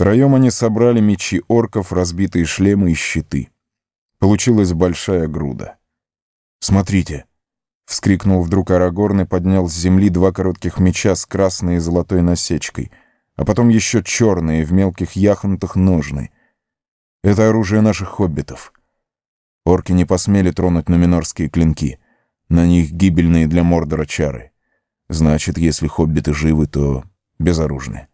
Втроем они собрали мечи орков, разбитые шлемы и щиты. Получилась большая груда. «Смотрите!» — вскрикнул вдруг Арагорн и поднял с земли два коротких меча с красной и золотой насечкой, а потом еще черные в мелких яхонтах ножны. Это оружие наших хоббитов. Орки не посмели тронуть нуминорские клинки. На них гибельные для Мордора чары. Значит, если хоббиты живы, то безоружны.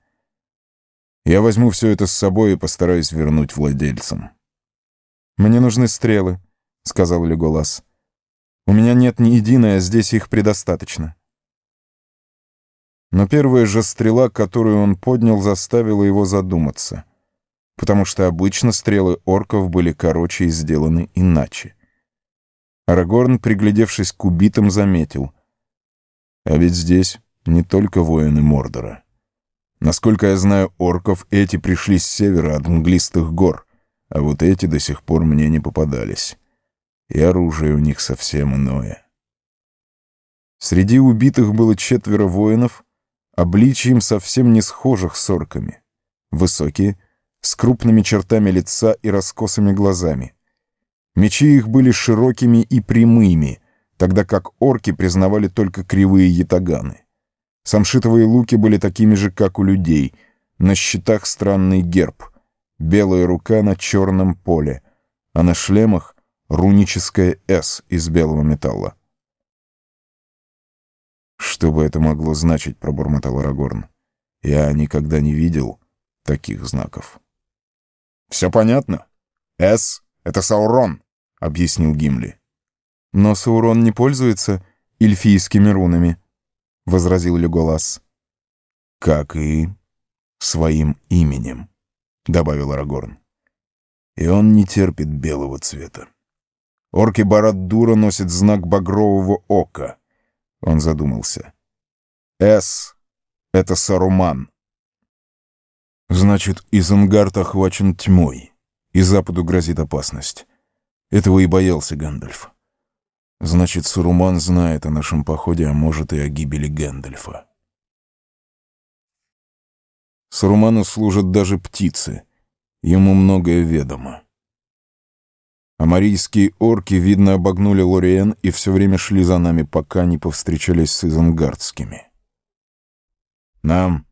Я возьму все это с собой и постараюсь вернуть владельцам. «Мне нужны стрелы», — сказал Леголас. «У меня нет ни единой, а здесь их предостаточно». Но первая же стрела, которую он поднял, заставила его задуматься, потому что обычно стрелы орков были короче и сделаны иначе. Арагорн, приглядевшись к убитым, заметил. А ведь здесь не только воины Мордора. Насколько я знаю орков, эти пришли с севера от мглистых гор, а вот эти до сих пор мне не попадались. И оружие у них совсем иное. Среди убитых было четверо воинов, обличием совсем не схожих с орками. Высокие, с крупными чертами лица и раскосыми глазами. Мечи их были широкими и прямыми, тогда как орки признавали только кривые ятаганы. Самшитовые луки были такими же, как у людей. На щитах странный герб. Белая рука на черном поле, а на шлемах руническое «С» из белого металла. «Что бы это могло значить?» — пробормотал Арагорн. «Я никогда не видел таких знаков». «Все понятно. «С» — это Саурон», — объяснил Гимли. «Но Саурон не пользуется эльфийскими рунами», — возразил Леголас. «Как и своим именем», — добавил Арагорн. «И он не терпит белого цвета. Орки Барад-Дура носит знак багрового ока». Он задумался. «С — это Саруман». «Значит, Изенгард охвачен тьмой, и Западу грозит опасность. Этого и боялся Гэндальф». Значит, Суруман знает о нашем походе, а может и о гибели Гэндальфа. Суруману служат даже птицы. Ему многое ведомо. Амарийские орки, видно, обогнули Лориен и все время шли за нами, пока не повстречались с Изенгардскими. «Нам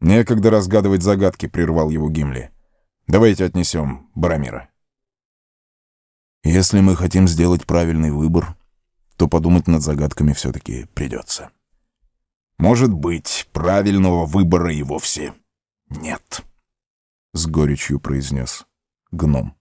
некогда разгадывать загадки», — прервал его Гимли. «Давайте отнесем Барамира». «Если мы хотим сделать правильный выбор, то подумать над загадками все-таки придется. Может быть, правильного выбора и вовсе нет, — с горечью произнес гном.